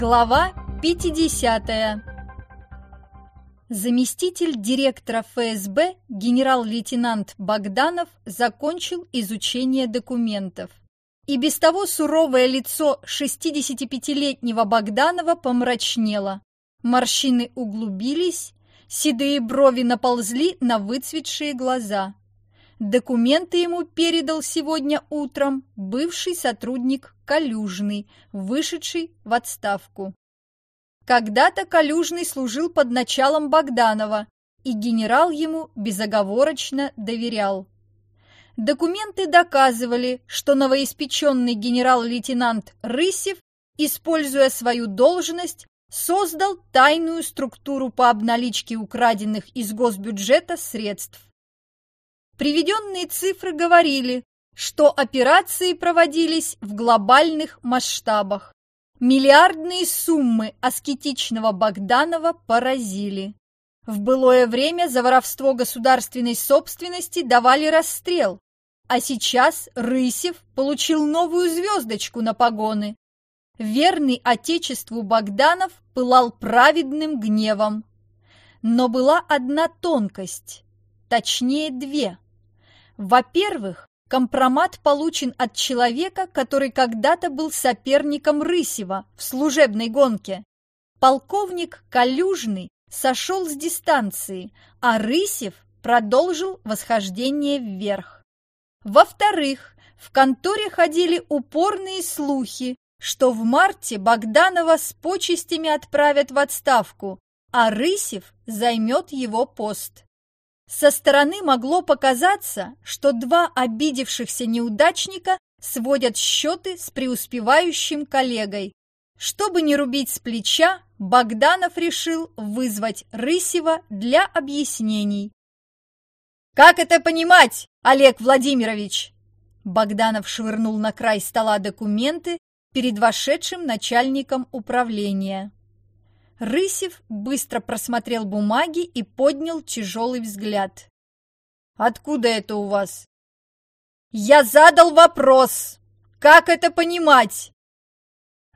Глава 50. Заместитель директора ФСБ генерал-лейтенант Богданов закончил изучение документов. И без того суровое лицо 65-летнего Богданова помрачнело. Морщины углубились, седые брови наползли на выцветшие глаза. Документы ему передал сегодня утром бывший сотрудник Калюжный, вышедший в отставку. Когда-то Калюжный служил под началом Богданова, и генерал ему безоговорочно доверял. Документы доказывали, что новоиспеченный генерал-лейтенант Рысев, используя свою должность, создал тайную структуру по обналичке украденных из госбюджета средств. Приведенные цифры говорили, что операции проводились в глобальных масштабах. Миллиардные суммы аскетичного Богданова поразили. В былое время за воровство государственной собственности давали расстрел, а сейчас Рысев получил новую звездочку на погоны. Верный Отечеству Богданов пылал праведным гневом. Но была одна тонкость, точнее две – во-первых, компромат получен от человека, который когда-то был соперником Рысева в служебной гонке. Полковник Калюжный сошел с дистанции, а Рысев продолжил восхождение вверх. Во-вторых, в конторе ходили упорные слухи, что в марте Богданова с почестями отправят в отставку, а Рысев займет его пост. Со стороны могло показаться, что два обидевшихся неудачника сводят счеты с преуспевающим коллегой. Чтобы не рубить с плеча, Богданов решил вызвать Рысева для объяснений. «Как это понимать, Олег Владимирович?» Богданов швырнул на край стола документы перед вошедшим начальником управления. Рысев быстро просмотрел бумаги и поднял тяжелый взгляд. «Откуда это у вас?» «Я задал вопрос! Как это понимать?»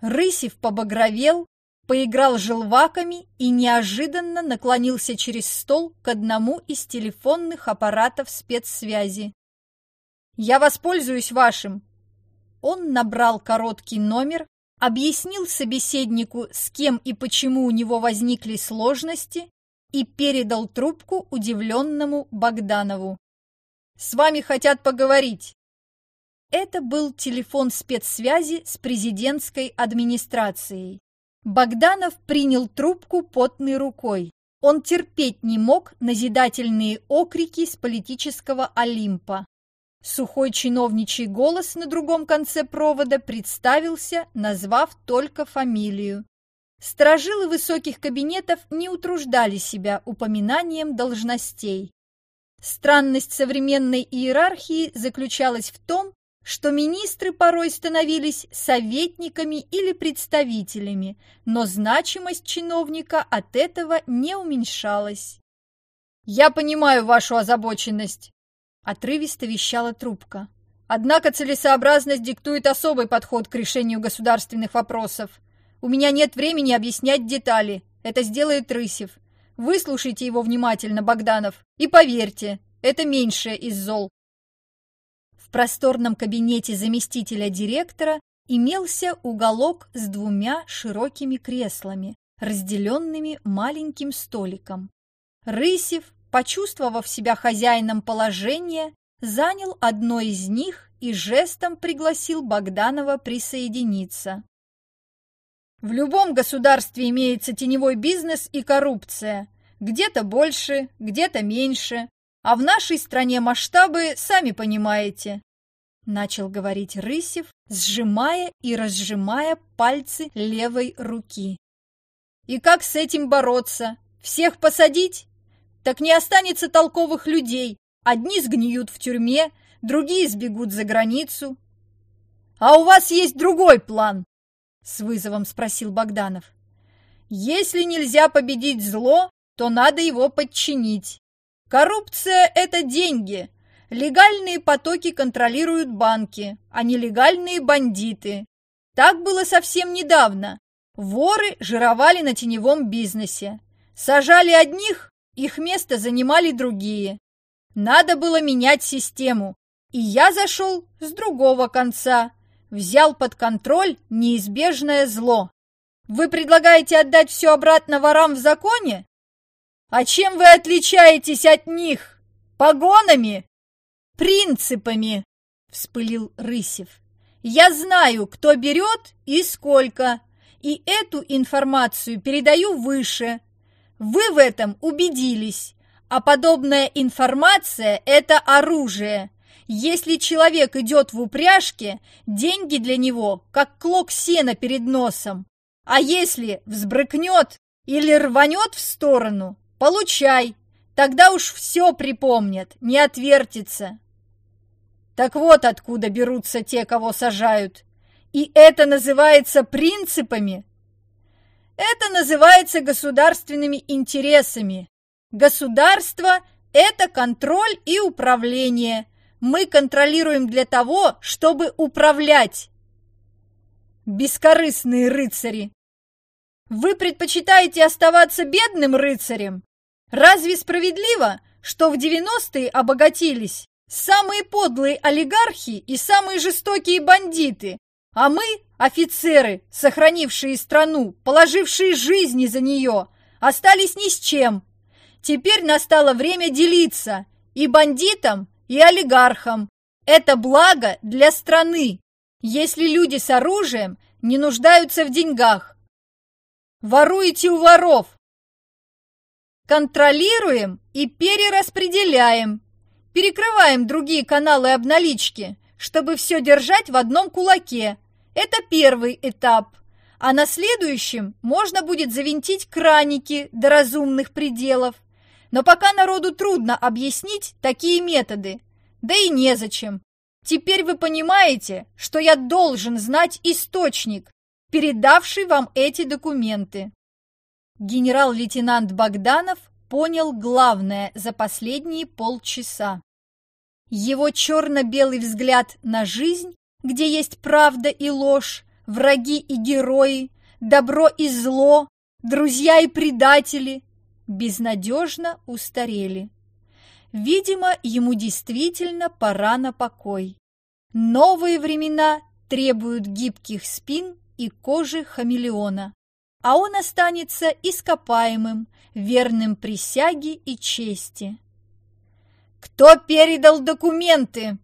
Рысев побагровел, поиграл желваками и неожиданно наклонился через стол к одному из телефонных аппаратов спецсвязи. «Я воспользуюсь вашим!» Он набрал короткий номер, объяснил собеседнику, с кем и почему у него возникли сложности, и передал трубку удивленному Богданову. «С вами хотят поговорить». Это был телефон спецсвязи с президентской администрацией. Богданов принял трубку потной рукой. Он терпеть не мог назидательные окрики с политического Олимпа. Сухой чиновничий голос на другом конце провода представился, назвав только фамилию. Сторожилы высоких кабинетов не утруждали себя упоминанием должностей. Странность современной иерархии заключалась в том, что министры порой становились советниками или представителями, но значимость чиновника от этого не уменьшалась. «Я понимаю вашу озабоченность», Отрывисто вещала трубка. Однако целесообразность диктует особый подход к решению государственных вопросов. У меня нет времени объяснять детали. Это сделает Рысев. Выслушайте его внимательно, Богданов, и поверьте, это меньшее из зол. В просторном кабинете заместителя директора имелся уголок с двумя широкими креслами, разделенными маленьким столиком. Рысев почувствовав себя хозяином положения, занял одно из них и жестом пригласил Богданова присоединиться. В любом государстве имеется теневой бизнес и коррупция. Где-то больше, где-то меньше. А в нашей стране масштабы, сами понимаете. Начал говорить Рысев, сжимая и разжимая пальцы левой руки. И как с этим бороться? Всех посадить? Так не останется толковых людей. Одни сгниют в тюрьме, другие сбегут за границу. А у вас есть другой план? С вызовом спросил Богданов. Если нельзя победить зло, то надо его подчинить. Коррупция – это деньги. Легальные потоки контролируют банки, а нелегальные – бандиты. Так было совсем недавно. Воры жировали на теневом бизнесе. Сажали одних, их место занимали другие. Надо было менять систему, и я зашел с другого конца, взял под контроль неизбежное зло. Вы предлагаете отдать все обратно ворам в законе? А чем вы отличаетесь от них? Погонами? Принципами, вспылил Рысев. Я знаю, кто берет и сколько, и эту информацию передаю выше. Вы в этом убедились, а подобная информация – это оружие. Если человек идет в упряжке, деньги для него как клок сена перед носом. А если взбрыкнет или рванет в сторону, получай, тогда уж все припомнят, не отвертится. Так вот откуда берутся те, кого сажают. И это называется принципами? Это называется государственными интересами. Государство – это контроль и управление. Мы контролируем для того, чтобы управлять. Бескорыстные рыцари. Вы предпочитаете оставаться бедным рыцарем? Разве справедливо, что в 90-е обогатились самые подлые олигархи и самые жестокие бандиты, а мы, офицеры, сохранившие страну, положившие жизни за нее, остались ни с чем. Теперь настало время делиться и бандитам, и олигархам. Это благо для страны, если люди с оружием не нуждаются в деньгах. Воруете у воров. Контролируем и перераспределяем. Перекрываем другие каналы обналички, чтобы все держать в одном кулаке. Это первый этап. А на следующем можно будет завинтить краники до разумных пределов. Но пока народу трудно объяснить такие методы, да и незачем. Теперь вы понимаете, что я должен знать источник, передавший вам эти документы. Генерал-лейтенант Богданов понял главное за последние полчаса. Его черно-белый взгляд на жизнь, где есть правда и ложь, враги и герои, добро и зло, друзья и предатели, безнадежно устарели. Видимо, ему действительно пора на покой. Новые времена требуют гибких спин и кожи хамелеона, а он останется ископаемым, верным присяге и чести. «Кто передал документы?» —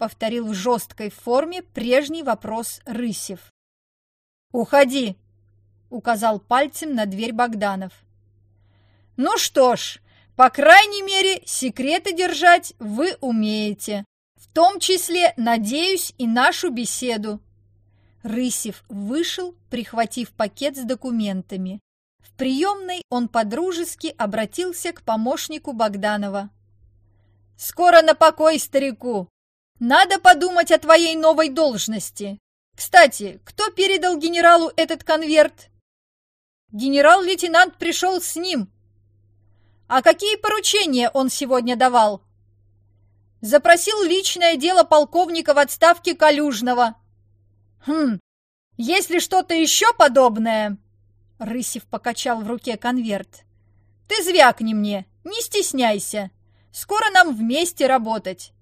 повторил в жесткой форме прежний вопрос Рысев. «Уходи!» — указал пальцем на дверь Богданов. Ну что ж, по крайней мере, секреты держать вы умеете. В том числе, надеюсь, и нашу беседу. Рысев вышел, прихватив пакет с документами. В приемной он подружески обратился к помощнику Богданова. «Скоро на покой старику! Надо подумать о твоей новой должности. Кстати, кто передал генералу этот конверт?» «Генерал-лейтенант пришел с ним», а какие поручения он сегодня давал? Запросил личное дело полковника в отставке Калюжного. Хм, есть ли что-то еще подобное? Рысев покачал в руке конверт. Ты звякни мне, не стесняйся. Скоро нам вместе работать.